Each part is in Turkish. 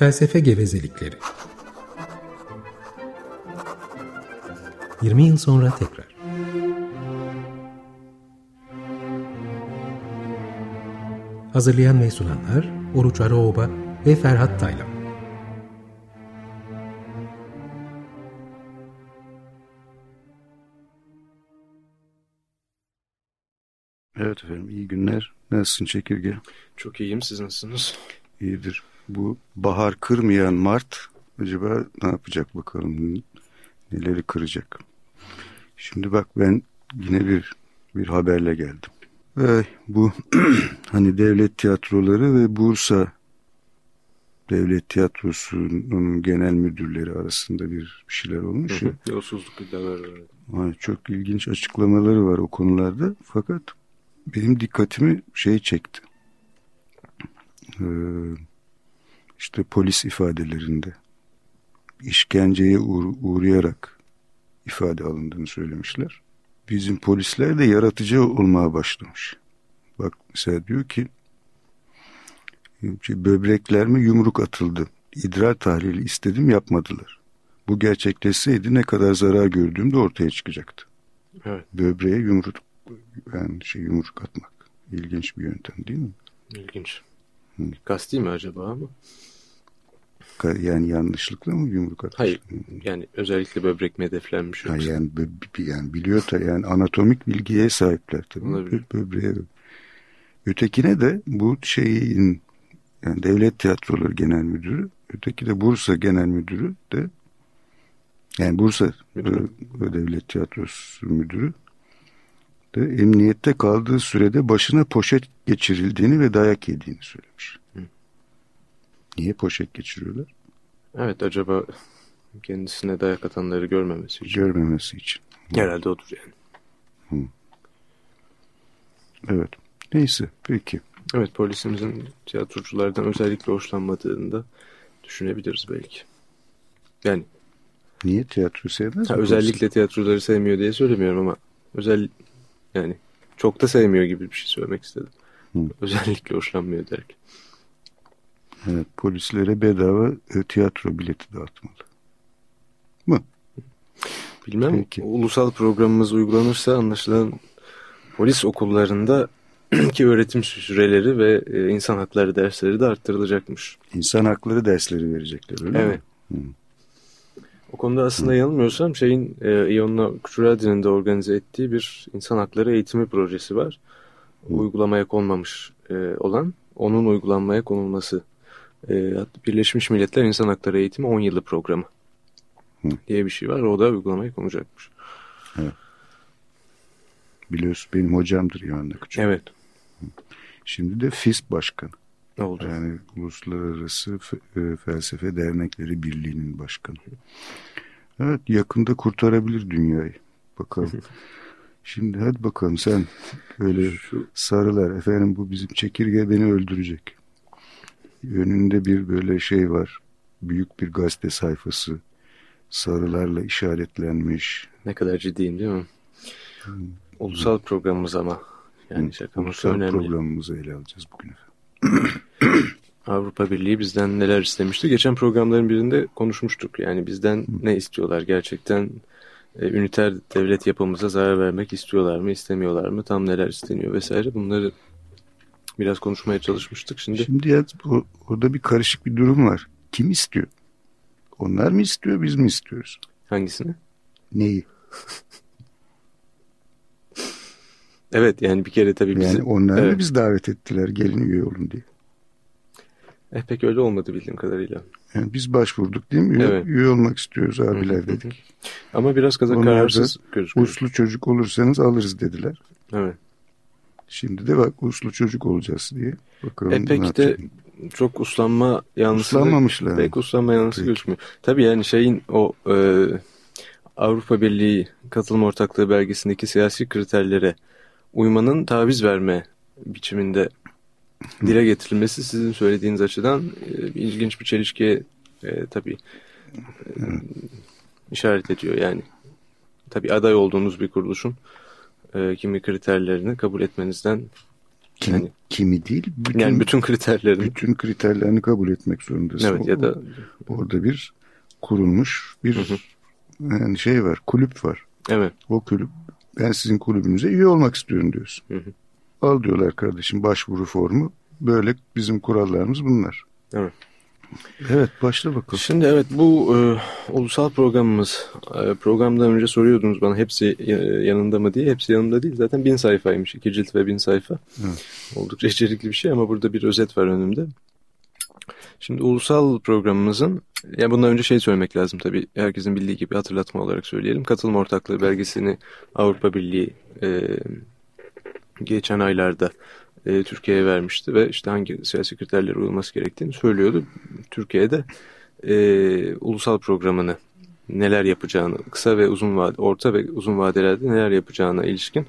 Felsefe gevezelikleri. 20 yıl sonra tekrar. Hazırlayan ve sunanlar Oruç Araoba ve Ferhat Taylan. Evet efendim iyi günler. Nasılsın çekirge? Çok iyiyim siz nasılsınız? İyidir. Bu bahar kırmayan Mart acaba ne yapacak bakalım neleri kıracak. Şimdi bak ben yine bir bir haberle geldim. Ve bu hani devlet tiyatroları ve Bursa Devlet Tiyatrosu'nun genel müdürleri arasında bir, şeyler olmuş. Yolsuzluk iddiaları var. Çok ilginç açıklamaları var o konularda. Fakat benim dikkatimi şey çekti. Ee, işte polis ifadelerinde işkenceye uğ uğrayarak ifade alındığını söylemişler. Bizim polisler de yaratıcı olmaya başlamış. Bak mesela diyor ki şey, böbreklerime yumruk atıldı. İdrar tahlili istedim yapmadılar. Bu gerçekleşseydi ne kadar zarar gördüğüm de ortaya çıkacaktı. Evet. Böbreğe yumruk yani şey yumruk atmak. İlginç bir yöntem değil mi? İlginç. Hı. Kasti mi acaba ama? Yani yanlışlıkla mı yumruk atmış? Hayır. Yani özellikle böbrek mi hedeflenmiş yoksa? Hayır, yani, yani biliyor da yani anatomik bilgiye sahipler tabii. Olabilir. Böbreğe. Ötekine de bu şeyin yani devlet tiyatroları genel müdürü, öteki de Bursa genel müdürü de yani Bursa Müdürü. devlet tiyatrosu müdürü de emniyette kaldığı sürede başına poşet geçirildiğini ve dayak yediğini söylemiş. Hı. Niye poşet geçiriyorlar? Evet acaba kendisine dayak atanları görmemesi için. Görmemesi için. Herhalde odur yani. Hı. Evet. Neyse peki. Evet polisimizin tiyatroculardan özellikle hoşlanmadığını da düşünebiliriz belki. Yani. Niye tiyatro sevmez ha, Özellikle tiyatroları sevmiyor diye söylemiyorum ama özel yani çok da sevmiyor gibi bir şey söylemek istedim. Hı. Özellikle hoşlanmıyor derken. Evet, polislere bedava e, tiyatro bileti dağıtmalı. Mı? Bilmem. Peki. Ulusal programımız uygulanırsa anlaşılan polis okullarında ki öğretim süreleri ve e, insan hakları dersleri de arttırılacakmış. İnsan hakları dersleri verecekler öyle evet. mi? Evet. O konuda aslında Hı. yanılmıyorsam şeyin e, İonna Küçüradin'in de organize ettiği bir insan hakları eğitimi projesi var. Hı. Uygulamaya konmamış e, olan onun uygulanmaya konulması. E, Birleşmiş Milletler İnsan Hakları Eğitimi 10 yılı programı Hı. diye bir şey var. O da uygulamaya konacakmış. Evet. Biliyorsun benim hocamdır Yohanna Küçük. Evet. Şimdi de FİSP Başkanı. Ne oldu? Yani Uluslararası e, Felsefe Dernekleri Birliği'nin başkanı. Evet yakında kurtarabilir dünyayı. Bakalım. Şimdi hadi bakalım sen böyle Şu... sarılar. Efendim bu bizim çekirge beni öldürecek. Önünde bir böyle şey var. Büyük bir gazete sayfası. Sarılarla işaretlenmiş. Ne kadar ciddiyim değil mi? Hmm. Ulusal programımız ama. Yani şakamız önemli. programımızı ele alacağız bugün Avrupa Birliği bizden neler istemişti? Geçen programların birinde konuşmuştuk. Yani bizden ne istiyorlar gerçekten? E, üniter devlet yapımıza zarar vermek istiyorlar mı, istemiyorlar mı? Tam neler isteniyor vesaire. Bunları biraz konuşmaya çalışmıştık. Şimdi Şimdi ya, o, orada bir karışık bir durum var. Kim istiyor? Onlar mı istiyor, biz mi istiyoruz? Hangisini? Neyi? Evet yani bir kere tabii bizi... Yani onlar evet. biz davet ettiler gelin üye olun diye. Eh pek öyle olmadı bildiğim kadarıyla. Yani biz başvurduk değil mi? Üye, evet. üye olmak istiyoruz abiler dedik. Ama biraz kaza kararsız gözüküyor. Uslu çocuk olursanız alırız dediler. Evet. Şimdi de bak uslu çocuk olacağız diye. Bakalım e pek de çok uslanma yanlısı. Uslanmamışlar. Pek uslanma yanlısı gözükmüyor. Tabii yani şeyin o e, Avrupa Birliği katılım ortaklığı belgesindeki siyasi kriterlere uymanın taviz verme biçiminde dile getirilmesi sizin söylediğiniz açıdan e, ilginç bir çelişkiye e, tabii e, işaret ediyor. Yani tabii aday olduğunuz bir kuruluşun e, kimi kriterlerini kabul etmenizden Kim, Yani- kimi değil, bütün, yani bütün kriterlerin. bütün kriterlerini kabul etmek zorundasın. Evet ya da Orada bir kurulmuş bir Hı hı. yani şey var, kulüp var. evet. O kulüp ben sizin kulübünüze üye olmak istiyorum diyorsun. Hı hı. Al diyorlar kardeşim başvuru formu. Böyle bizim kurallarımız bunlar. Evet. Evet başla bakalım. Şimdi evet bu e, ulusal programımız e, programdan önce soruyordunuz bana hepsi e, yanında mı diye. Hepsi yanında değil zaten bin sayfaymış. iki cilt ve bin sayfa. Evet. Oldukça içerikli bir şey ama burada bir özet var önümde. Şimdi ulusal programımızın ya bundan önce şey söylemek lazım tabii herkesin bildiği gibi hatırlatma olarak söyleyelim. Katılım ortaklığı belgesini Avrupa Birliği e, geçen aylarda e, Türkiye'ye vermişti ve işte hangi siyasi kriterlere uyulması gerektiğini söylüyordu. Türkiye'de e, ulusal programını neler yapacağını, kısa ve uzun vade, orta ve uzun vadelerde neler yapacağına ilişkin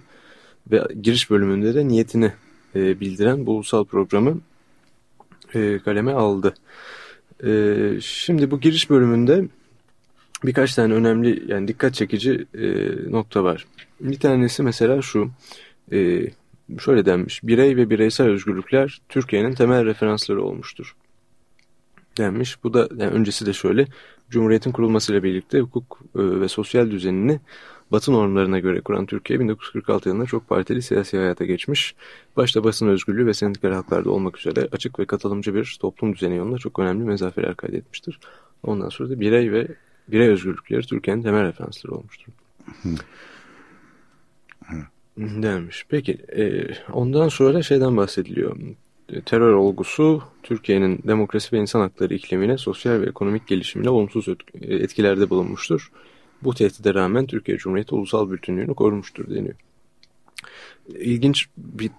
ve giriş bölümünde de niyetini e, bildiren bu ulusal programı e, kaleme aldı. E, şimdi bu giriş bölümünde birkaç tane önemli yani dikkat çekici e, nokta var. Bir tanesi mesela şu. E, şöyle denmiş. Birey ve bireysel özgürlükler Türkiye'nin temel referansları olmuştur. Denmiş. Bu da yani öncesi de şöyle. Cumhuriyetin kurulmasıyla birlikte hukuk e, ve sosyal düzenini Batı normlarına göre kuran Türkiye 1946 yılında çok partili siyasi hayata geçmiş. Başta basın özgürlüğü ve sendikal haklarda olmak üzere açık ve katılımcı bir toplum düzeni yolunda çok önemli mezaferler kaydetmiştir. Ondan sonra da birey ve birey özgürlükleri Türkiye'nin temel referansları olmuştur. Denmiş. Peki e, ondan sonra şeyden bahsediliyor. E, Terör olgusu Türkiye'nin demokrasi ve insan hakları iklimine, sosyal ve ekonomik gelişimine olumsuz et- etkilerde bulunmuştur. Bu tehdide rağmen Türkiye Cumhuriyeti ulusal bütünlüğünü korumuştur deniyor. İlginç bir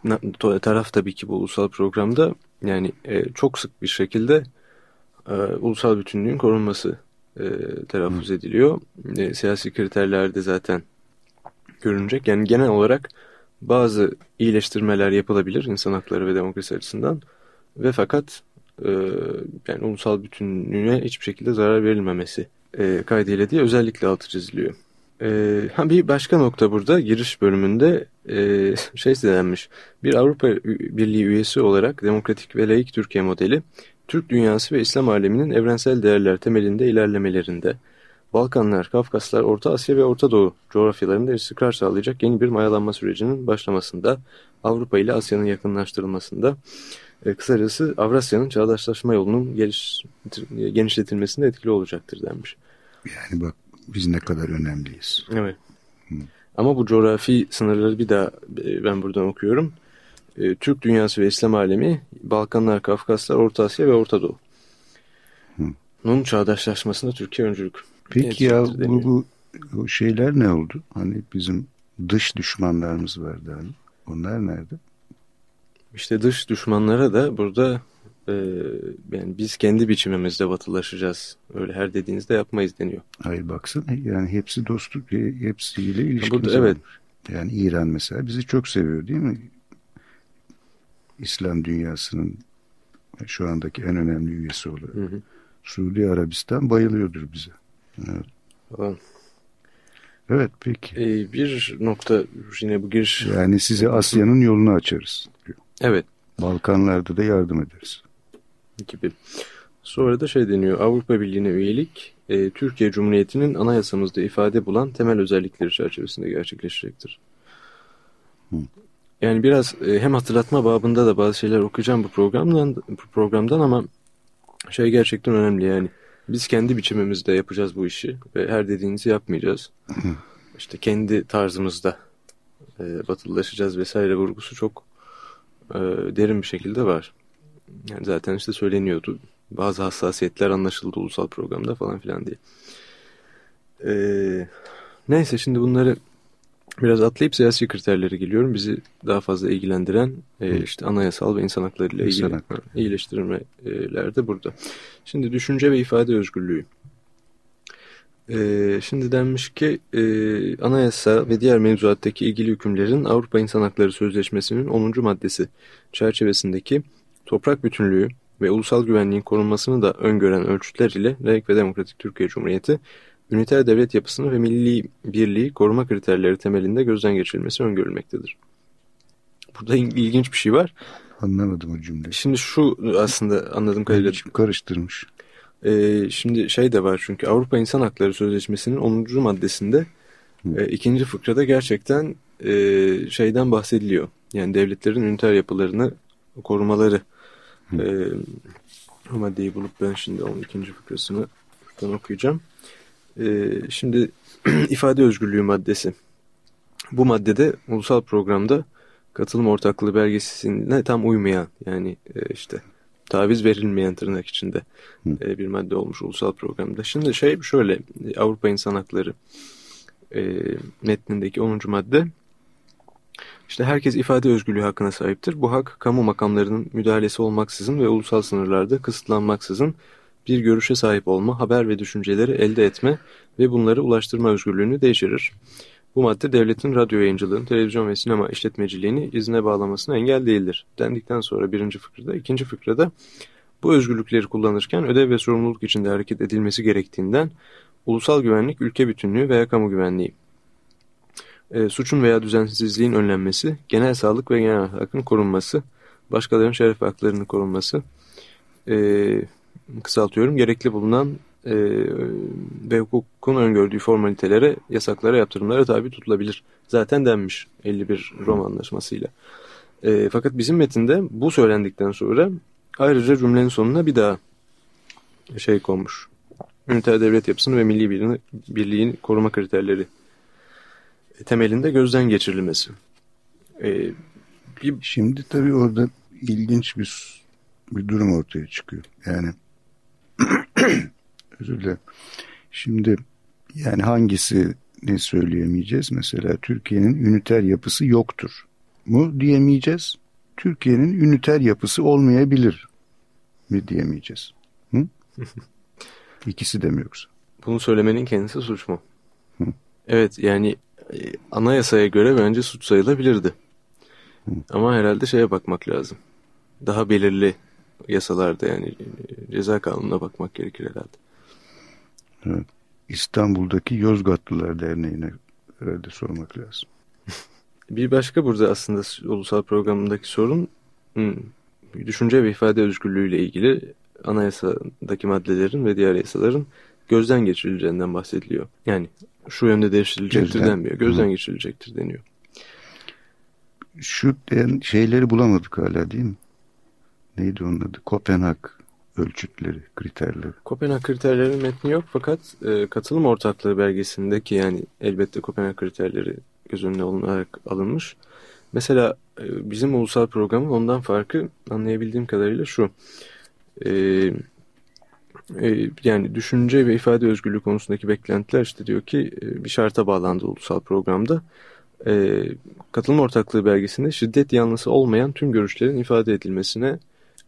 taraf tabii ki bu ulusal programda yani e, çok sık bir şekilde e, ulusal bütünlüğün korunması e, telaffuz ediliyor. E, siyasi kriterlerde zaten görünecek. Yani genel olarak bazı iyileştirmeler yapılabilir insan hakları ve demokrasi açısından ve fakat e, yani ulusal bütünlüğüne hiçbir şekilde zarar verilmemesi e, kaydıyla diye özellikle altı çiziliyor. E, bir başka nokta burada giriş bölümünde e, şey denmiş. Bir Avrupa Birliği üyesi olarak demokratik ve laik Türkiye modeli Türk dünyası ve İslam aleminin evrensel değerler temelinde ilerlemelerinde Balkanlar, Kafkaslar, Orta Asya ve Orta Doğu coğrafyalarında istikrar sağlayacak yeni bir mayalanma sürecinin başlamasında, Avrupa ile Asya'nın yakınlaştırılmasında, e, kısacası Avrasya'nın çağdaşlaşma yolunun geliş, genişletilmesinde etkili olacaktır denmiş. Yani bak biz ne kadar önemliyiz. Evet. Ama bu coğrafi sınırları bir daha e, ben buradan okuyorum. E, Türk dünyası ve İslam alemi, Balkanlar, Kafkaslar, Orta Asya ve Orta Doğu. Hı. Bunun çağdaşlaşmasında Türkiye öncülük. Peki ya bu, bu şeyler ne oldu? Hani bizim dış düşmanlarımız vardı hani. Onlar nerede? İşte dış düşmanlara da burada e, yani biz kendi biçimimizde batılaşacağız. Öyle her dediğinizde yapmayız deniyor. Hayır baksana yani hepsi dostluk he- hepsiyle ilişkimiz burada evet. olmuş. Yani İran mesela bizi çok seviyor değil mi? İslam dünyasının şu andaki en önemli üyesi olarak. Hı hı. Suudi Arabistan bayılıyordur bize. Evet, evet peki. E, bir nokta yine bu giriş. Yani size Asya'nın yolunu açarız. diyor. Evet. Balkanlarda da yardım ederiz. gibi. Sonra da şey deniyor. Avrupa Birliği'ne üyelik e, Türkiye Cumhuriyeti'nin anayasamızda ifade bulan temel özellikleri çerçevesinde gerçekleşecektir. Hı. Yani biraz e, hem hatırlatma babında da bazı şeyler okuyacağım bu programdan bu programdan ama şey gerçekten önemli yani. Biz kendi biçimimizde yapacağız bu işi ve her dediğinizi yapmayacağız. İşte kendi tarzımızda e, batılılaşacağız vesaire vurgusu çok e, derin bir şekilde var. Yani zaten işte söyleniyordu. Bazı hassasiyetler anlaşıldı ulusal programda falan filan diye. Ee, neyse şimdi bunları biraz atlayıp siyasi kriterlere geliyorum. Bizi daha fazla ilgilendiren e, işte anayasal ve insan hakları ile İnsan ilgili hakları. iyileştirmeler de burada. Şimdi düşünce ve ifade özgürlüğü. Ee, şimdi denmiş ki e, anayasa ve diğer mevzuattaki ilgili hükümlerin Avrupa İnsan Hakları Sözleşmesi'nin 10. maddesi çerçevesindeki toprak bütünlüğü ve ulusal güvenliğin korunmasını da öngören ölçütler ile layık ve demokratik Türkiye Cumhuriyeti, üniter devlet yapısını ve milli birliği koruma kriterleri temelinde gözden geçirilmesi öngörülmektedir. Bu burada ilginç bir şey var. Anlamadım o cümleyi. Şimdi şu aslında anladığım kadarıyla. Karıştırmış. E, şimdi şey de var çünkü Avrupa İnsan Hakları Sözleşmesi'nin 10. maddesinde e, ikinci fıkrada gerçekten e, şeyden bahsediliyor. Yani devletlerin üniter yapılarını korumaları. E, o maddeyi bulup ben şimdi onun ikinci fıkrasını buradan okuyacağım. E, şimdi ifade özgürlüğü maddesi. Bu maddede ulusal programda katılım ortaklığı belgesine tam uymayan yani e, işte taviz verilmeyen tırnak içinde e, bir madde olmuş ulusal programda. Şimdi şey şöyle Avrupa İnsan Hakları e, metnindeki 10. madde işte herkes ifade özgürlüğü hakkına sahiptir. Bu hak kamu makamlarının müdahalesi olmaksızın ve ulusal sınırlarda kısıtlanmaksızın bir görüşe sahip olma, haber ve düşünceleri elde etme ve bunları ulaştırma özgürlüğünü değiştirir. Bu madde devletin radyo yayıncılığını, televizyon ve sinema işletmeciliğini izne bağlamasına engel değildir. Dendikten sonra birinci fıkrada, ikinci fıkrada bu özgürlükleri kullanırken ödev ve sorumluluk içinde hareket edilmesi gerektiğinden ulusal güvenlik, ülke bütünlüğü veya kamu güvenliği, e, suçun veya düzensizliğin önlenmesi, genel sağlık ve genel hakkın korunması, başkalarının şeref haklarının korunması, e, kısaltıyorum, gerekli bulunan e, ve hukukun öngördüğü formalitelere, yasaklara, yaptırımlara tabi tutulabilir. Zaten denmiş 51 Roma Anlaşması'yla. E, fakat bizim metinde bu söylendikten sonra ayrıca cümlenin sonuna bir daha şey konmuş. Üniter devlet yapısını ve milli birliğini, birliğin koruma kriterleri temelinde gözden geçirilmesi. Ee, bir... Şimdi tabii orada ilginç bir bir durum ortaya çıkıyor. Yani özür dilerim. Şimdi yani hangisi ne söyleyemeyeceğiz? Mesela Türkiye'nin üniter yapısı yoktur mu diyemeyeceğiz. Türkiye'nin üniter yapısı olmayabilir mi diyemeyeceğiz. Hı? İkisi de mi yoksa? Bunu söylemenin kendisi suç mu? Hı. Evet yani e, anayasaya göre bence suç sayılabilirdi. Hı. Ama herhalde şeye bakmak lazım. Daha belirli yasalarda yani e, ceza kanununa bakmak gerekir herhalde. Evet. İstanbul'daki Yozgatlılar Derneği'ne herhalde sormak lazım. Bir başka burada aslında ulusal programındaki sorun düşünce ve ifade özgürlüğü ile ilgili anayasadaki maddelerin ve diğer yasaların gözden geçirileceğinden bahsediliyor. Yani şu yönde değiştirilecektir Gözden. denmiyor. Gözden Hı. geçirilecektir deniyor. Şu şeyleri bulamadık hala değil mi? Neydi onun adı? Kopenhag ölçütleri, kriterleri. Kopenhag kriterlerinin metni yok fakat e, katılım ortaklığı belgesindeki yani elbette Kopenhag kriterleri göz önüne alınarak alınmış. Mesela e, bizim ulusal programın ondan farkı anlayabildiğim kadarıyla şu. E, e, yani düşünce ve ifade özgürlüğü konusundaki beklentiler işte diyor ki e, bir şarta bağlandı ulusal programda. E, katılım ortaklığı belgesinde şiddet yanlısı olmayan tüm görüşlerin ifade edilmesine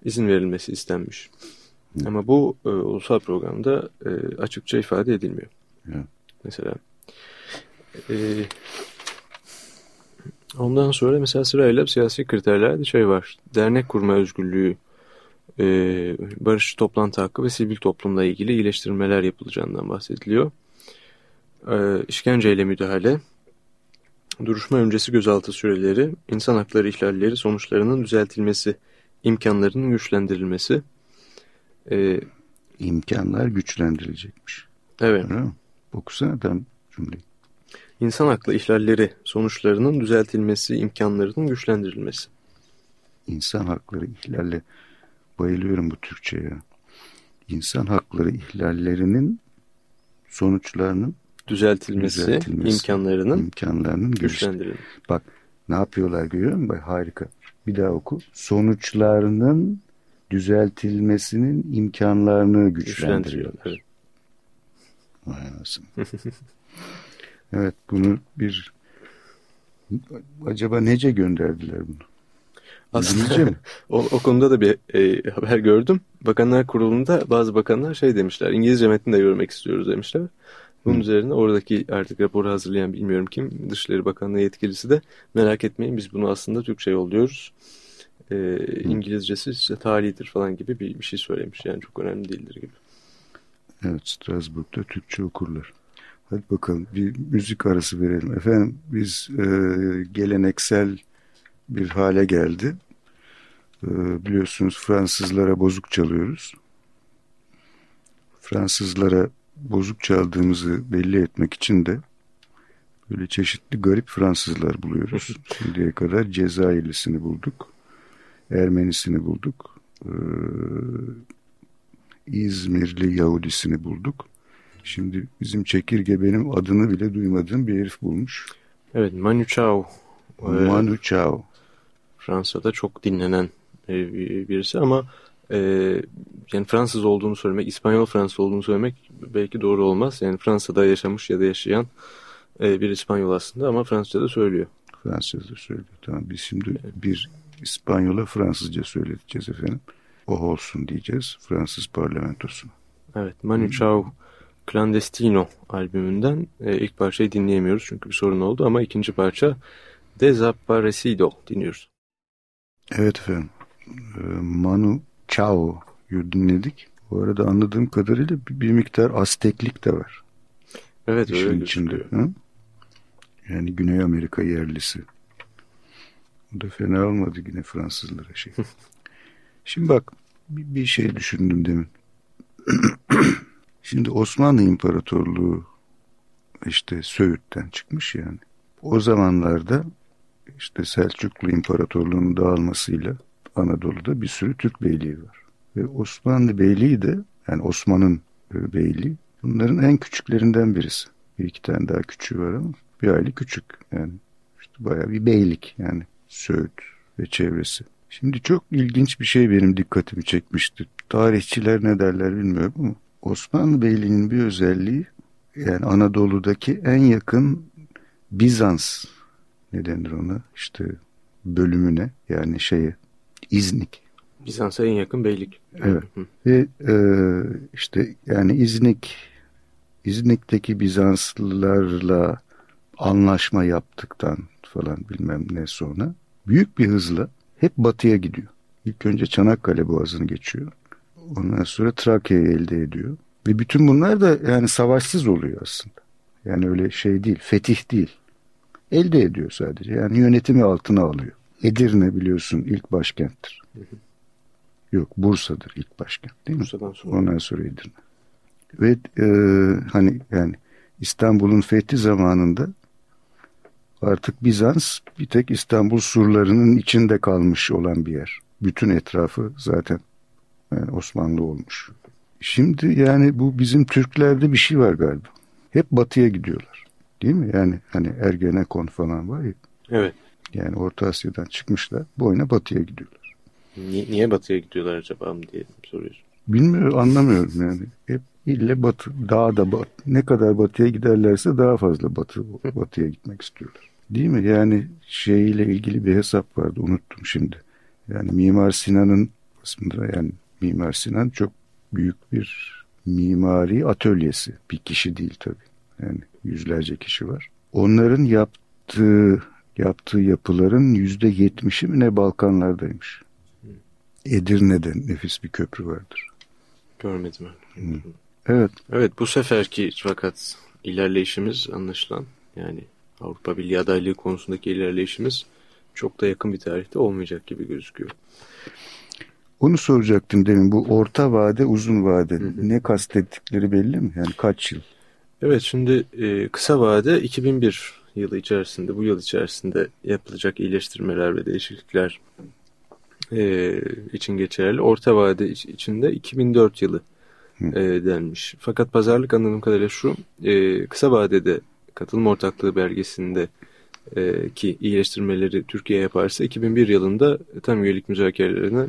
izin verilmesi istenmiş. Hı. Ama bu e, ulusal programda e, açıkça ifade edilmiyor. Hı. Mesela. E, ondan sonra mesela sırayla siyasi kriterlerde şey var. Dernek kurma özgürlüğü, e, barış toplantı hakkı ve sivil toplumla ilgili iyileştirmeler yapılacağından bahsediliyor. E, işkenceyle müdahale, duruşma öncesi gözaltı süreleri, insan hakları ihlalleri sonuçlarının düzeltilmesi imkanlarının güçlendirilmesi. E, İmkanlar güçlendirilecekmiş. Evet. Okusana tam cümleyi. İnsan haklı ihlalleri sonuçlarının düzeltilmesi, imkanlarının güçlendirilmesi. İnsan hakları ihlali. Bayılıyorum bu Türkçe'ye. İnsan hakları ihlallerinin sonuçlarının düzeltilmesi, düzeltilmesi imkanlarının, imkanlarının güçlendirilmesi. Bak ne yapıyorlar görüyor musun? Harika. Bir daha oku. Sonuçlarının düzeltilmesinin imkanlarını güçlendiriyorlar. Vay anasını. evet bunu bir acaba nece gönderdiler bunu? Aslında o, o konuda da bir e, haber gördüm. Bakanlar Kurulu'nda bazı bakanlar şey demişler. İngilizce metni de görmek istiyoruz demişler. Bunun Hı. üzerine oradaki artık raporu hazırlayan bilmiyorum kim Dışişleri Bakanlığı yetkilisi de merak etmeyin biz bunu aslında Türkçe yolluyoruz. E, İngilizcesi işte talidir falan gibi bir, bir şey söylemiş. Yani çok önemli değildir gibi. Evet Strasbourg'da Türkçe okurlar. Hadi bakalım bir müzik arası verelim. Efendim biz e, geleneksel bir hale geldi. Ee, biliyorsunuz Fransızlara bozuk çalıyoruz. Fransızlara bozuk çaldığımızı belli etmek için de böyle çeşitli garip Fransızlar buluyoruz. Şimdiye kadar Cezayirlisini bulduk. Ermenisini bulduk. Ee, İzmirli Yahudisini bulduk. Şimdi bizim çekirge benim adını bile duymadığım bir herif bulmuş. Evet Manu Chao. Manu Chao. Fransa'da çok dinlenen e, birisi ama e, yani Fransız olduğunu söylemek, İspanyol Fransız olduğunu söylemek belki doğru olmaz. Yani Fransa'da yaşamış ya da yaşayan e, bir İspanyol aslında ama Fransızca da söylüyor. Fransızca söylüyor. Tamam biz şimdi bir İspanyola Fransızca söyleteceğiz efendim. O olsun diyeceğiz Fransız parlamentosuna. Evet Manu Chao Clandestino albümünden e, ilk parçayı dinleyemiyoruz çünkü bir sorun oldu ama ikinci parça Desaparecido dinliyoruz. Evet efendim. Ee, Manu Chao'yu dinledik. Bu arada anladığım kadarıyla bir, bir miktar Azteklik de var. Evet İşin öyle içinde. Hı? Yani Güney Amerika yerlisi. Bu da fena olmadı yine Fransızlara şey. Şimdi bak bir, bir şey düşündüm demin. Şimdi Osmanlı İmparatorluğu işte Söğüt'ten çıkmış yani. O zamanlarda işte Selçuklu İmparatorluğu'nun dağılmasıyla Anadolu'da bir sürü Türk beyliği var. Ve Osmanlı Beyliği de yani Osman'ın e, beyliği bunların en küçüklerinden birisi. Bir iki tane daha küçüğü var ama bir aile küçük. Yani işte bayağı bir beylik yani Söğüt ve çevresi. Şimdi çok ilginç bir şey benim dikkatimi çekmişti. Tarihçiler ne derler bilmiyorum ama Osmanlı Beyliği'nin bir özelliği yani Anadolu'daki en yakın Bizans ne denir ona işte bölümüne yani şeye İznik. Bizans'a en yakın beylik. Evet. Ve e, işte yani İznik İznik'teki Bizanslılarla anlaşma yaptıktan falan bilmem ne sonra büyük bir hızla hep batıya gidiyor. İlk önce Çanakkale Boğazı'nı geçiyor. Ondan sonra Trakya'yı elde ediyor. Ve bütün bunlar da yani savaşsız oluyor aslında. Yani öyle şey değil, fetih değil. Elde ediyor sadece. Yani yönetimi altına alıyor. Edirne biliyorsun ilk başkenttir. Yok Bursa'dır ilk başkent değil mi? Bursa'dan sonra. Ondan sonra Edirne. Ve e, hani yani İstanbul'un fethi zamanında artık Bizans bir tek İstanbul surlarının içinde kalmış olan bir yer. Bütün etrafı zaten yani Osmanlı olmuş. Şimdi yani bu bizim Türklerde bir şey var galiba. Hep batıya gidiyorlar. Değil mi? Yani hani Ergenekon falan var ya. Evet. Yani Orta Asya'dan çıkmışlar. Boyuna batıya gidiyorlar. Niye, niye batıya gidiyorlar acaba diye soruyorsun. Bilmiyorum anlamıyorum yani. Hep ille batı, daha da bat, ne kadar batıya giderlerse daha fazla batı, batıya gitmek istiyorlar. Değil mi? Yani şeyle ilgili bir hesap vardı unuttum şimdi. Yani Mimar Sinan'ın aslında yani Mimar Sinan çok büyük bir mimari atölyesi. Bir kişi değil tabii. Yani yüzlerce kişi var. Onların yaptığı yaptığı yapıların yüzde yetmişi mi ne Balkanlardaymış. Edirne'de nefis bir köprü vardır. Görmedim. Evet. Evet bu seferki fakat ilerleyişimiz anlaşılan yani Avrupa Birliği adaylığı konusundaki ilerleyişimiz çok da yakın bir tarihte olmayacak gibi gözüküyor. Onu soracaktım demin bu orta vade uzun vade hı hı. ne kastettikleri belli mi? Yani kaç yıl? Evet şimdi e, kısa vade 2001 yılı içerisinde bu yıl içerisinde yapılacak iyileştirmeler ve değişiklikler e, için geçerli. Orta vade içinde 2004 yılı e, denmiş. Fakat pazarlık anladığım kadarıyla şu e, kısa vadede katılım ortaklığı belgesinde e, ki iyileştirmeleri Türkiye yaparsa 2001 yılında tam üyelik müzakerelerine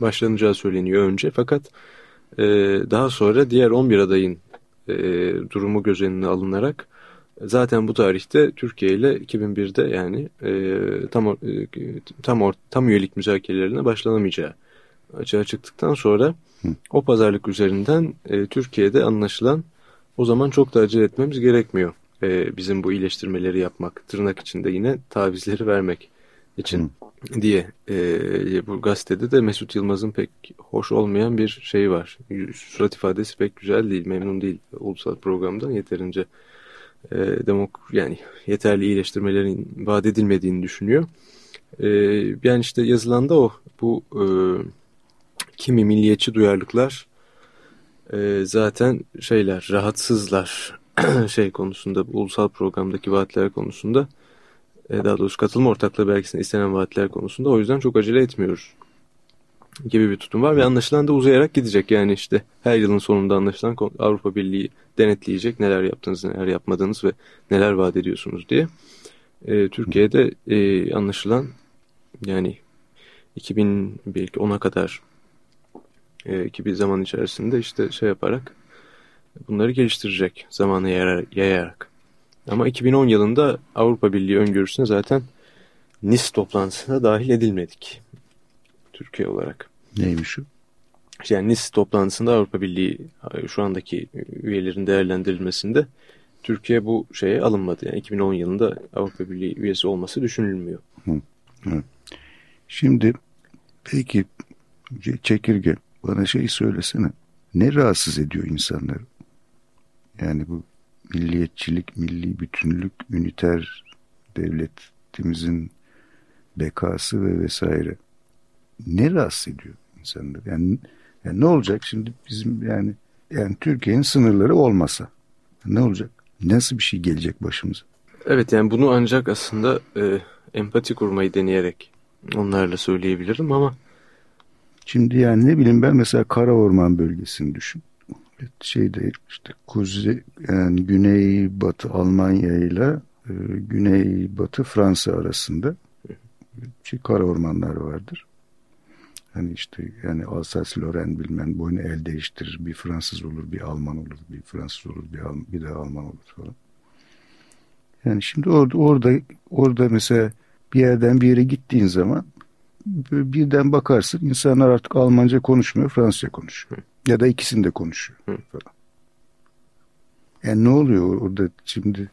başlanacağı söyleniyor önce. Fakat e, daha sonra diğer 11 adayın e, durumu göz önüne alınarak zaten bu tarihte Türkiye ile 2001'de yani e, tam e, tam or, tam üyelik müzakerelerine başlanamayacağı açığa çıktıktan sonra Hı. o pazarlık üzerinden e, Türkiye'de anlaşılan o zaman çok da acele etmemiz gerekmiyor. E, bizim bu iyileştirmeleri yapmak, tırnak içinde yine tavizleri vermek için Hı. diye e, bu gazetede de Mesut Yılmaz'ın pek hoş olmayan bir şey var. Surat ifadesi pek güzel değil, memnun değil ulusal programdan yeterince e, demok yani yeterli iyileştirmelerin vaat edilmediğini düşünüyor. E, yani işte yazılanda o bu e, kimi milliyetçi duyarlılıklar e, zaten şeyler rahatsızlar şey konusunda ulusal programdaki vaatler konusunda e, daha doğrusu katılma ortaklığı belgesinde istenen vaatler konusunda o yüzden çok acele etmiyoruz gibi bir tutum var ve anlaşılan da uzayarak gidecek. Yani işte her yılın sonunda anlaşılan Avrupa Birliği denetleyecek neler yaptınız, neler yapmadınız ve neler vaat ediyorsunuz diye. E, Türkiye'de e, anlaşılan yani 2000 belki 10'a kadar e, ki bir zaman içerisinde işte şey yaparak bunları geliştirecek zamanı yayarak. Ama 2010 yılında Avrupa Birliği öngörüsüne zaten NIS toplantısına dahil edilmedik. Türkiye olarak. Neymiş o? Yani NIS toplantısında Avrupa Birliği şu andaki üyelerin değerlendirilmesinde Türkiye bu şeye alınmadı. Yani 2010 yılında Avrupa Birliği üyesi olması düşünülmüyor. Hı, hı. Şimdi peki çekirge bana şey söylesene. Ne rahatsız ediyor insanları? Yani bu milliyetçilik, milli bütünlük, üniter devletimizin bekası ve vesaire. Ne rahatsız ediyor insanları? Yani, yani ne olacak şimdi bizim yani yani Türkiye'nin sınırları olmasa ne olacak? Nasıl bir şey gelecek başımıza? Evet yani bunu ancak aslında e, empati kurmayı deneyerek onlarla söyleyebilirim ama Şimdi yani ne bileyim ben mesela Kara Orman bölgesini düşün. Şeyde işte kuzey yani güney batı Almanya ile e, güney batı Fransa arasında şey, kara ormanlar vardır. Hani işte yani Alsace Lorraine bilmem boyunu el değiştirir. Bir Fransız olur, bir Alman olur, bir Fransız olur, bir, Al bir de Alman olur falan. Yani şimdi orada orada orada mesela bir yerden bir yere gittiğin zaman birden bakarsın insanlar artık Almanca konuşmuyor, Fransızca konuşuyor. Ya da ikisini de konuşuyor falan. Yani ne oluyor orada şimdi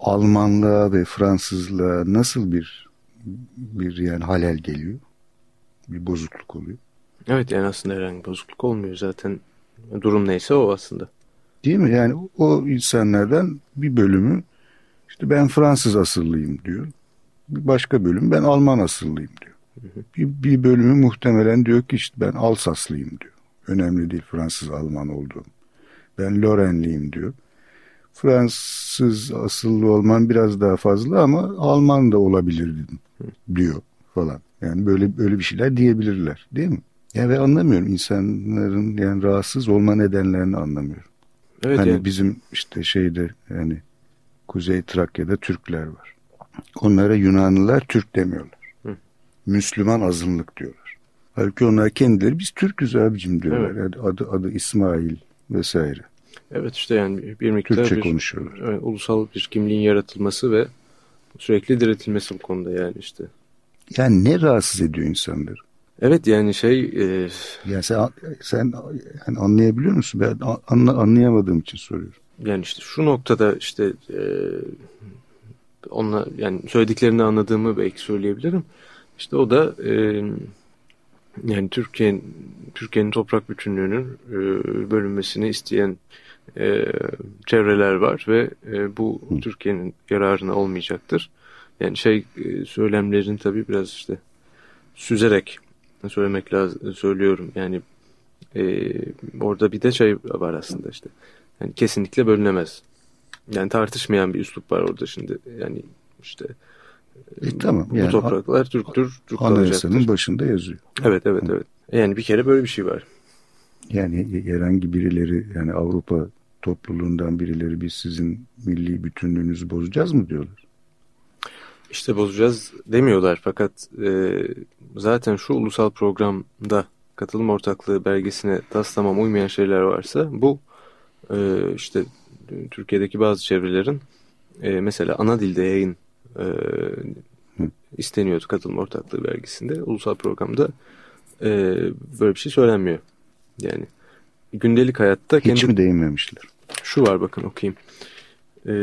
Almanlığa ve Fransızlığa nasıl bir bir yani halel geliyor? Bir bozukluk oluyor. Evet yani aslında herhangi bir bozukluk olmuyor zaten. Durum neyse o aslında. Değil mi? Yani o insanlardan bir bölümü işte ben Fransız asıllıyım diyor. Bir başka bölüm ben Alman asıllıyım diyor. Bir, bir bölümü muhtemelen diyor ki işte ben Alsaslıyım diyor. Önemli değil Fransız Alman olduğum. Ben Lorenliyim diyor. Fransız asıllı olman biraz daha fazla ama Alman da olabilir diyor falan. Yani böyle böyle bir şeyler diyebilirler değil mi? Yani ve anlamıyorum insanların yani rahatsız olma nedenlerini anlamıyorum. Evet, hani yani. bizim işte şeyde yani Kuzey Trakya'da Türkler var. Onlara Yunanlılar Türk demiyorlar. Müslüman azınlık diyorlar. Halbuki onlar kendileri biz Türk'üz abicim diyorlar. Evet. Yani adı, adı İsmail vesaire. Evet işte yani bir miktar Türkçe bir, konuşuyorlar. Evet, ulusal bir kimliğin yaratılması ve sürekli diretilmesi bu konuda yani işte. Yani ne rahatsız ediyor insanları? Evet yani şey... E... Yani sen, sen yani anlayabiliyor musun? Ben anla, anlayamadığım için soruyorum. Yani işte şu noktada işte e, onunla yani söylediklerini anladığımı belki söyleyebilirim. İşte o da e, yani Türkiye'nin Türkiye'nin toprak bütünlüğünün e, bölünmesini isteyen e, çevreler var ve e, bu Türkiye'nin yararına olmayacaktır. Yani şey e, söylemlerin tabii biraz işte süzerek söylemek lazım söylüyorum. Yani e, orada bir de şey var aslında işte. Yani kesinlikle bölünemez. Yani tartışmayan bir üslup var orada şimdi. Yani işte e, tamam. Bu yani, topraklar Türktür, Türk Anayasanın başında yazıyor. Evet, evet, evet. Yani bir kere böyle bir şey var. Yani herhangi birileri yani Avrupa topluluğundan birileri biz sizin milli bütünlüğünüzü bozacağız mı diyorlar. İşte bozacağız demiyorlar fakat e, zaten şu ulusal programda katılım ortaklığı belgesine taslamam uymayan şeyler varsa bu e, işte Türkiye'deki bazı çevrelerin e, mesela ana dilde yayın e, isteniyordu katılım ortaklığı belgesinde. Ulusal programda e, böyle bir şey söylenmiyor. Yani gündelik hayatta... Hiç kendi... mi değinmemişler? Şu var bakın okuyayım. E,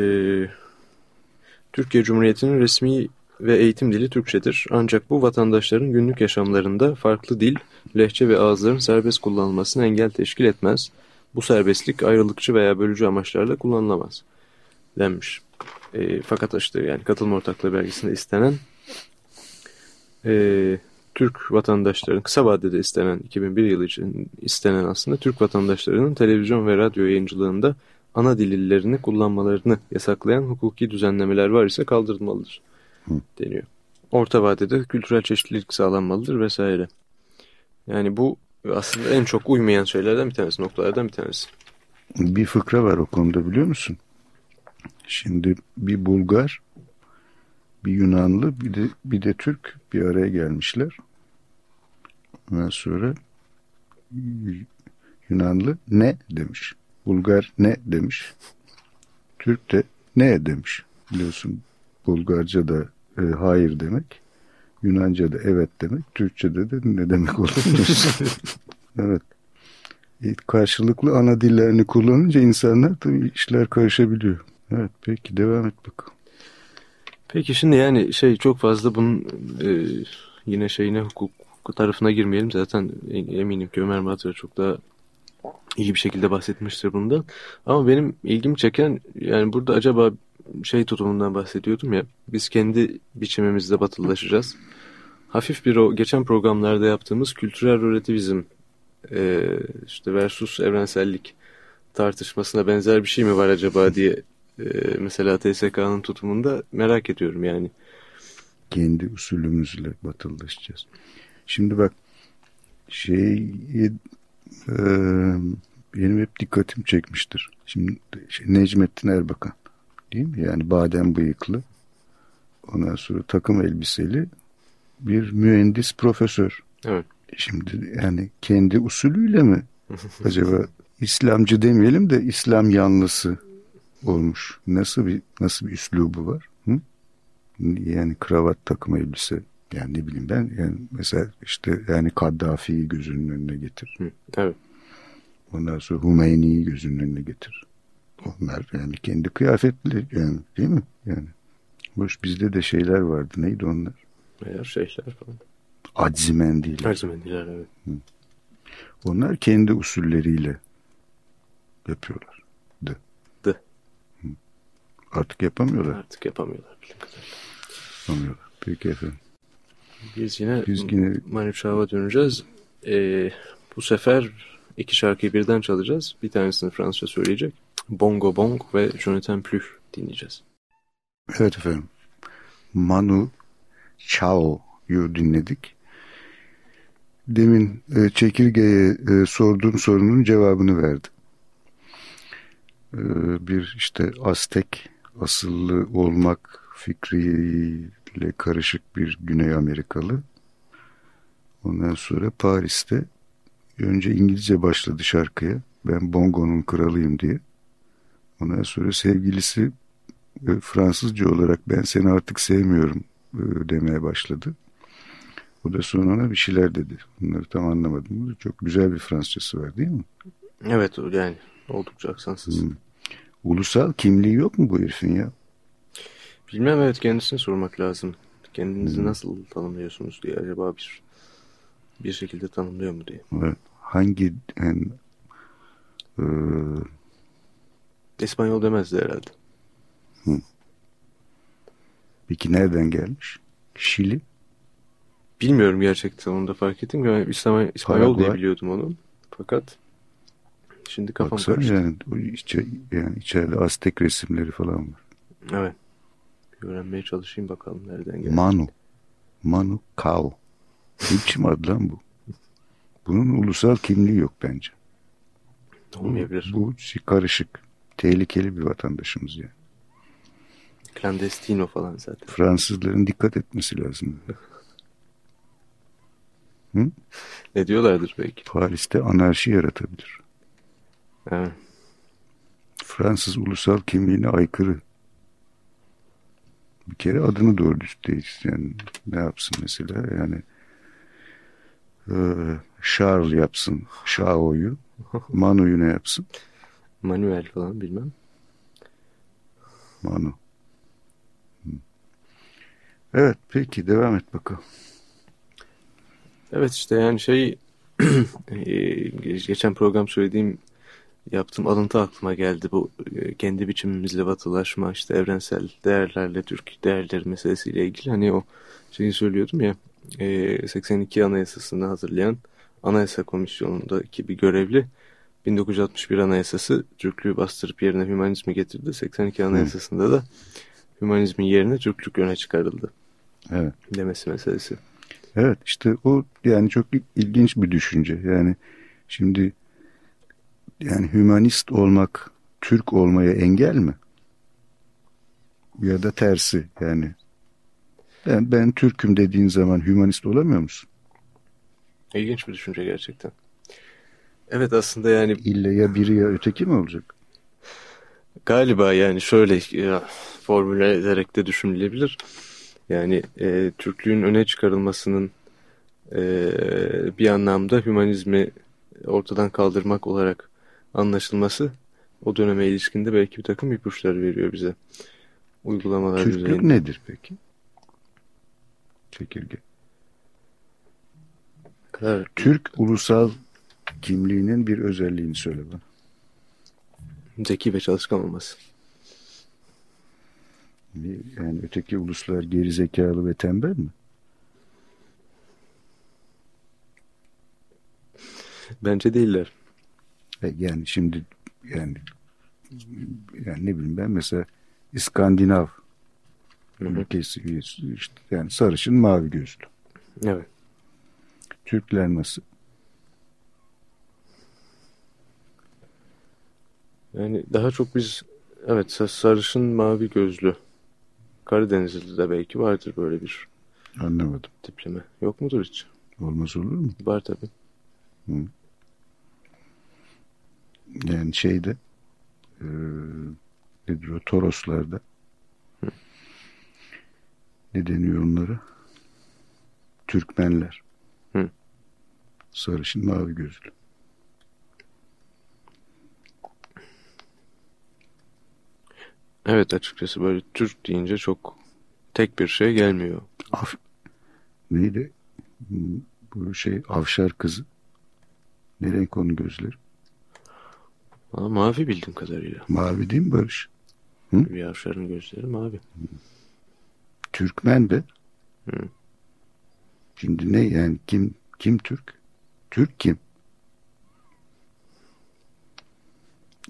Türkiye Cumhuriyeti'nin resmi ve eğitim dili Türkçedir. Ancak bu vatandaşların günlük yaşamlarında farklı dil, lehçe ve ağızların serbest kullanılmasına engel teşkil etmez. Bu serbestlik ayrılıkçı veya bölücü amaçlarla kullanılamaz denmiş. E, fakat işte yani katılım ortaklığı belgesinde istenen e, Türk vatandaşların kısa vadede istenen 2001 yılı için istenen aslında Türk vatandaşlarının televizyon ve radyo yayıncılığında ana dilillerini kullanmalarını yasaklayan hukuki düzenlemeler var ise kaldırılmalıdır Hı. deniyor. Orta vadede kültürel çeşitlilik sağlanmalıdır vesaire. Yani bu aslında en çok uymayan şeylerden bir tanesi, noktalardan bir tanesi. Bir fıkra var o konuda biliyor musun? Şimdi bir Bulgar, bir Yunanlı, bir de, bir de Türk bir araya gelmişler. Ondan sonra Yunanlı ne demiş. Bulgar ne demiş. Türk de ne demiş. Biliyorsun Bulgarca da e, hayır demek. Yunanca da evet demek. Türkçe'de de ne demek olur. evet. E, karşılıklı ana dillerini kullanınca insanlar tabii işler karışabiliyor. Evet peki devam et bakalım. Peki şimdi yani şey çok fazla bunun e, yine şeyine hukuk tarafına girmeyelim. Zaten eminim ki Ömer Matra çok daha iyi bir şekilde bahsetmiştir bundan. Ama benim ilgimi çeken yani burada acaba şey tutumundan bahsediyordum ya. Biz kendi biçimimizde batılılaşacağız. Hafif bir o geçen programlarda yaptığımız kültürel relativizm e, işte versus evrensellik tartışmasına benzer bir şey mi var acaba diye e, mesela TSK'nın tutumunda merak ediyorum yani. Kendi usulümüzle batılılaşacağız. Şimdi bak şey e, benim hep dikkatim çekmiştir. Şimdi şey, Necmettin Erbakan değil mi? Yani badem bıyıklı ondan sonra takım elbiseli bir mühendis profesör. Evet. Şimdi yani kendi usulüyle mi acaba İslamcı demeyelim de İslam yanlısı olmuş. Nasıl bir nasıl bir üslubu var? Hı? Yani kravat takım elbise yani ne bileyim ben yani mesela işte yani Kaddafi'yi gözünün önüne getir. Hı, evet. Ondan sonra Hümeyni'yi gözünün önüne getir. Onlar yani kendi kıyafetli yani değil mi? Yani hoş bizde de şeyler vardı. Neydi onlar? Meğer şeyler falan. Aczimendiler. Aczimendiler evet. Hı. Onlar kendi usulleriyle yapıyorlar. De. De. Hı. Artık yapamıyorlar. Artık yapamıyorlar. Yapamıyorlar. Peki efendim. Biz yine, Biz yine... Döneceğiz. Ee, bu sefer iki şarkıyı birden çalacağız. Bir tanesini Fransızca söyleyecek. Bongo Bong ve Jonathan Pluch dinleyeceğiz. Evet efendim. Manu Chao'yu dinledik. Demin e, çekirgeye e, sorduğum sorunun cevabını verdi. E, bir işte Aztek asıllı olmak fikriyle karışık bir Güney Amerikalı. Ondan sonra Paris'te önce İngilizce başladı şarkıya. Ben bongonun kralıyım diye. Ondan sonra sevgilisi e, Fransızca olarak ben seni artık sevmiyorum e, demeye başladı. O da sonra ona bir şeyler dedi. Bunları tam anlamadım. Çok güzel bir Fransızcası var değil mi? Evet yani oldukça aksansız. Hmm. Ulusal kimliği yok mu bu herifin ya? Bilmem evet kendisine sormak lazım. Kendinizi hmm. nasıl tanımlıyorsunuz diye acaba bir bir şekilde tanımlıyor mu diye. Evet. Hangi yani, e... İspanyol demezdi herhalde. Hı. Peki nereden gelmiş? Şili? Bilmiyorum gerçekten onu da fark ettim. Ben İspanyol, İspanyol diye biliyordum onu. Fakat şimdi kafam Baksana karıştı. Yani, içe, yani içeride Aztek resimleri falan var. Evet. Öğrenmeye çalışayım bakalım nereden geldi. Manu. Manu Kao. Ne biçim adı lan bu? Bunun ulusal kimliği yok bence. Olmayabilir. Bu, bu karışık. Tehlikeli bir vatandaşımız yani. Clandestino falan zaten. Fransızların dikkat etmesi lazım. Hı? Ne diyorlardır belki? Paris'te anarşi yaratabilir. Evet. Fransız ulusal kimliğine aykırı. Bir kere adını doğru düzgün yani ne yapsın mesela yani e, Charles yapsın Shao'yu Manu'yu ne yapsın? Manuel falan bilmem. Manu. Evet peki devam et bakalım. Evet işte yani şey e, geçen program söylediğim yaptığım alıntı aklıma geldi. Bu e, kendi biçimimizle batılaşma işte evrensel değerlerle Türk değerleri meselesiyle ilgili hani o şeyi söylüyordum ya e, 82 Anayasası'nı hazırlayan Anayasa Komisyonu'ndaki bir görevli 1961 Anayasası Türklüğü bastırıp yerine hümanizmi getirdi. 82 Anayasası'nda da hümanizmin yerine Türklük öne çıkarıldı. Evet. Demesi meselesi. Evet işte o yani çok ilginç bir düşünce. Yani şimdi yani hümanist olmak Türk olmaya engel mi? Ya da tersi yani. Ben, ben Türk'üm dediğin zaman hümanist olamıyor musun? İlginç bir düşünce gerçekten. Evet aslında yani... İlle ya biri ya öteki mi olacak? Galiba yani şöyle ya, formüle ederek de düşünülebilir. Yani e, Türklüğün öne çıkarılmasının e, bir anlamda hümanizmi ortadan kaldırmak olarak anlaşılması o döneme ilişkinde belki bir takım ipuçları veriyor bize. Uygulamalar Türklük üzerinde. nedir peki? Çekirge. Evet. Türk ulusal kimliğinin bir özelliğini söyle bana. Zeki ve çalışkan olması. Yani öteki uluslar geri zekalı ve tembel mi? Bence değiller. E, Yani şimdi yani yani ne bileyim ben mesela İskandinav Hı hı. ülkesi işte yani sarışın mavi gözlü. Evet. Türkler nasıl? Yani daha çok biz evet sa- sarışın mavi gözlü Karadenizli'de de belki vardır böyle bir Anlamadım. tipleme. Yok mudur hiç? Olmaz olur mu? Var tabii. Yani şeyde e, nedir o Toroslarda ne deniyor onlara? Türkmenler. Hı. Sarışın mavi gözlü. Evet açıkçası böyle Türk deyince çok tek bir şey gelmiyor. Af, neydi? Bu şey Avşar kızı. Ne renk onun gözleri? Ama mavi bildiğim kadarıyla. Mavi değil mi Barış? Bir avşarın gözleri mavi. Türkmen de. Hı. Şimdi ne yani kim kim Türk? Türk kim?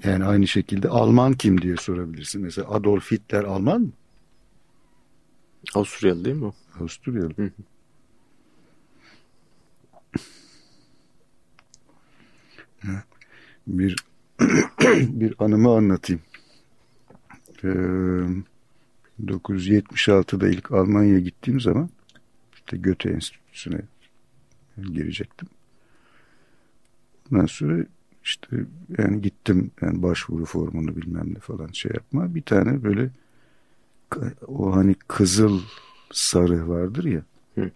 Yani aynı şekilde Alman kim diye sorabilirsin. Mesela Adolf Hitler Alman mı? Avusturyalı değil mi o? Avusturyalı. Hı hı. Bir bir anımı anlatayım. Ee, 1976'da ilk Almanya'ya gittiğim zaman işte Göte Enstitüsü'ne girecektim. Ondan sonra işte yani gittim yani başvuru formunu bilmem ne falan şey yapma. Bir tane böyle o hani kızıl sarı vardır ya. Hı.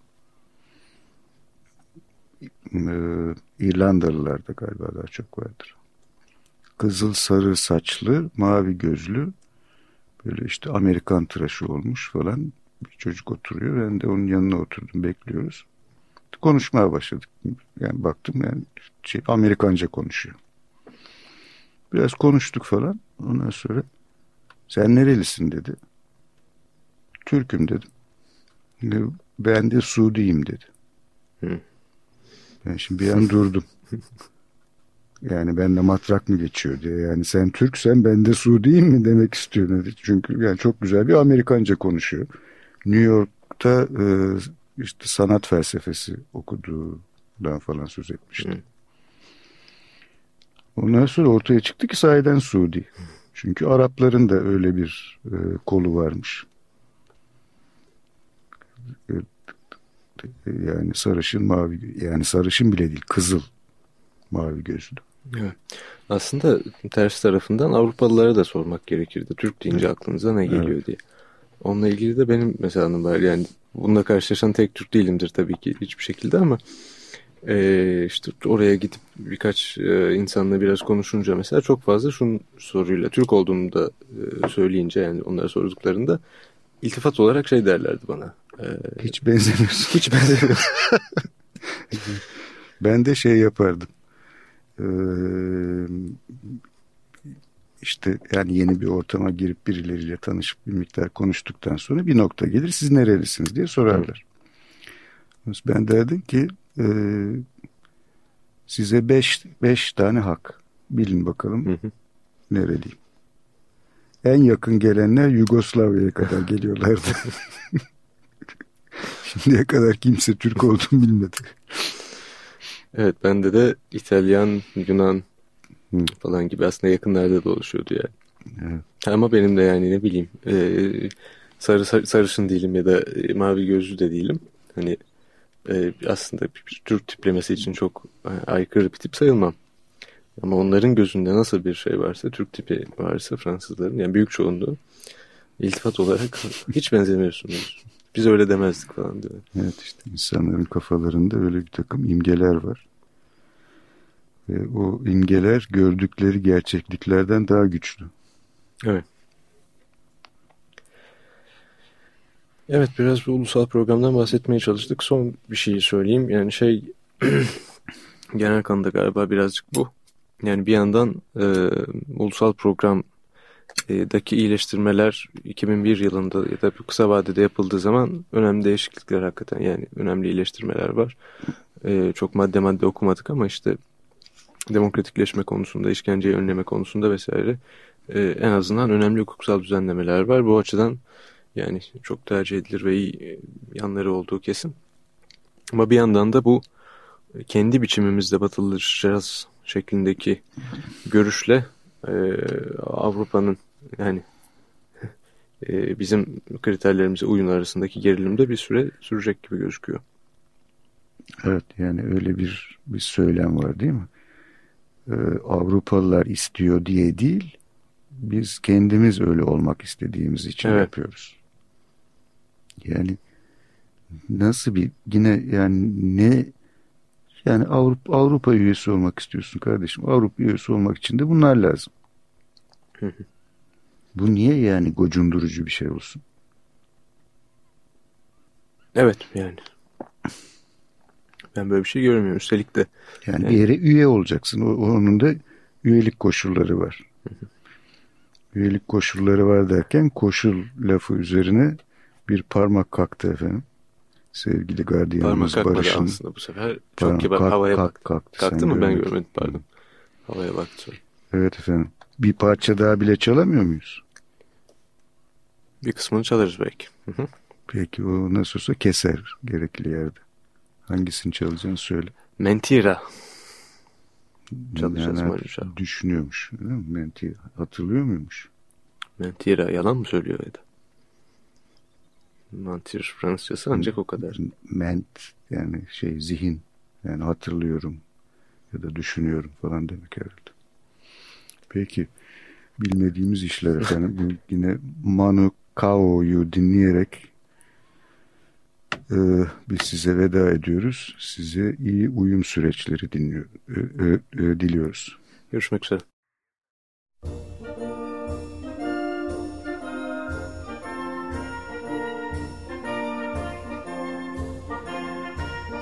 Ee, İrlandalılarda galiba daha çok vardır. Kızıl sarı saçlı, mavi gözlü böyle işte Amerikan tıraşı olmuş falan bir çocuk oturuyor. Ben de onun yanına oturdum bekliyoruz. Konuşmaya başladık. Yani baktım yani şey, Amerikanca konuşuyor. Biraz konuştuk falan. Ondan sonra sen nerelisin dedi. Türk'üm dedim. Ben de Suudiyim dedi. Hı. Ben şimdi bir an durdum. Yani bende matrak mı geçiyor diye. Yani sen Türksen ben de Suudiyim mi demek istiyor. Çünkü yani çok güzel bir Amerikanca konuşuyor. New York'ta e, işte sanat felsefesi okuduğundan falan söz etmişti. Hı. Ondan sonra ortaya çıktı ki sahiden Suudi. Çünkü Arapların da öyle bir e, kolu varmış. E, yani sarışın mavi yani sarışın bile değil kızıl mavi gözlü. Evet. Aslında ters tarafından Avrupalılara da sormak gerekirdi. Türk deyince aklınıza ne geliyor Evet. diye. Onunla ilgili de benim mesela anım var. Yani bununla karşılaşan tek Türk değilimdir tabii ki hiçbir şekilde ama e, işte oraya gidip birkaç e, insanla biraz konuşunca mesela çok fazla şunun soruyla Türk olduğumu da e, söyleyince yani onlara sorduklarında iltifat olarak şey derlerdi bana. E, Hiç benzemiyorsun. hiç benzemiyor. Ben de şey yapardım. Ee, işte yani yeni bir ortama girip birileriyle tanışıp bir miktar konuştuktan sonra bir nokta gelir. Siz nerelisiniz diye sorarlar. Ben derdim ki e, size beş, beş tane hak. Bilin bakalım hı hı. nereliyim. En yakın gelenler Yugoslavya'ya kadar geliyorlardı. Şimdiye kadar kimse Türk olduğunu bilmedi. Evet bende de İtalyan, Yunan Hı. falan gibi aslında yakınlarda dolaşıyordu yani. Evet. Ama benim de yani ne bileyim e, sarı, sarı sarışın değilim ya da e, mavi gözlü de değilim. Hani e, aslında bir Türk tiplemesi için çok aykırı bir tip sayılmam. Ama onların gözünde nasıl bir şey varsa, Türk tipi varsa Fransızların, yani büyük çoğunluğu iltifat olarak hiç benzemiyorsunuz. Biz öyle demezdik falan diyor. Evet işte insanların kafalarında öyle bir takım imgeler var. Ve o imgeler gördükleri gerçekliklerden daha güçlü. Evet. Evet biraz bir ulusal programdan bahsetmeye çalıştık. Son bir şeyi söyleyeyim. Yani şey genel kanıda galiba birazcık bu. Yani bir yandan e, ulusal programdaki iyileştirmeler 2001 yılında ya da kısa vadede yapıldığı zaman önemli değişiklikler hakikaten yani önemli iyileştirmeler var. Çok madde madde okumadık ama işte demokratikleşme konusunda, işkenceyi önleme konusunda vesaire en azından önemli hukuksal düzenlemeler var. Bu açıdan yani çok tercih edilir ve iyi yanları olduğu kesin. Ama bir yandan da bu kendi biçimimizde batılılaşacağız şeklindeki görüşle e, Avrupa'nın yani e, bizim kriterlerimize uyun arasındaki gerilimde bir süre sürecek gibi gözüküyor. Evet yani öyle bir bir söylem var değil mi? Ee, Avrupalılar istiyor diye değil, biz kendimiz öyle olmak istediğimiz için evet. yapıyoruz. Yani nasıl bir yine yani ne yani Avrupa, Avrupa üyesi olmak istiyorsun kardeşim. Avrupa üyesi olmak için de bunlar lazım. Bu niye yani gocundurucu bir şey olsun? Evet yani. Ben böyle bir şey görmüyorum. Üstelik de. Yani, yani... bir yere üye olacaksın. O, onun da üyelik koşulları var. üyelik koşulları var derken koşul lafı üzerine bir parmak kalktı efendim. Sevgili gardiyanımız Parmak Barış'ın. aslında bu sefer. Çok kibar kalk, havaya kalk, baktı. Kalktı, kalktı mı ben görmedim pardon. Havaya baktı. Evet efendim. Bir parça daha bile çalamıyor muyuz? Bir kısmını çalarız belki. Peki o nasıl olsa keser gerekli yerde. Hangisini çalacağını söyle. Mentira. Çalacağız yani Düşünüyormuş. Mentira. Hatırlıyor muymuş? Mentira. Yalan mı söylüyor ya da? Mentir Fransızcası ancak o kadar. Ment yani şey zihin. Yani hatırlıyorum ya da düşünüyorum falan demek herhalde. Peki bilmediğimiz işler efendim. Bu yine Manu Kao'yu dinleyerek e, biz size veda ediyoruz. Size iyi uyum süreçleri dinliyor, e, e, e, diliyoruz. Görüşmek üzere.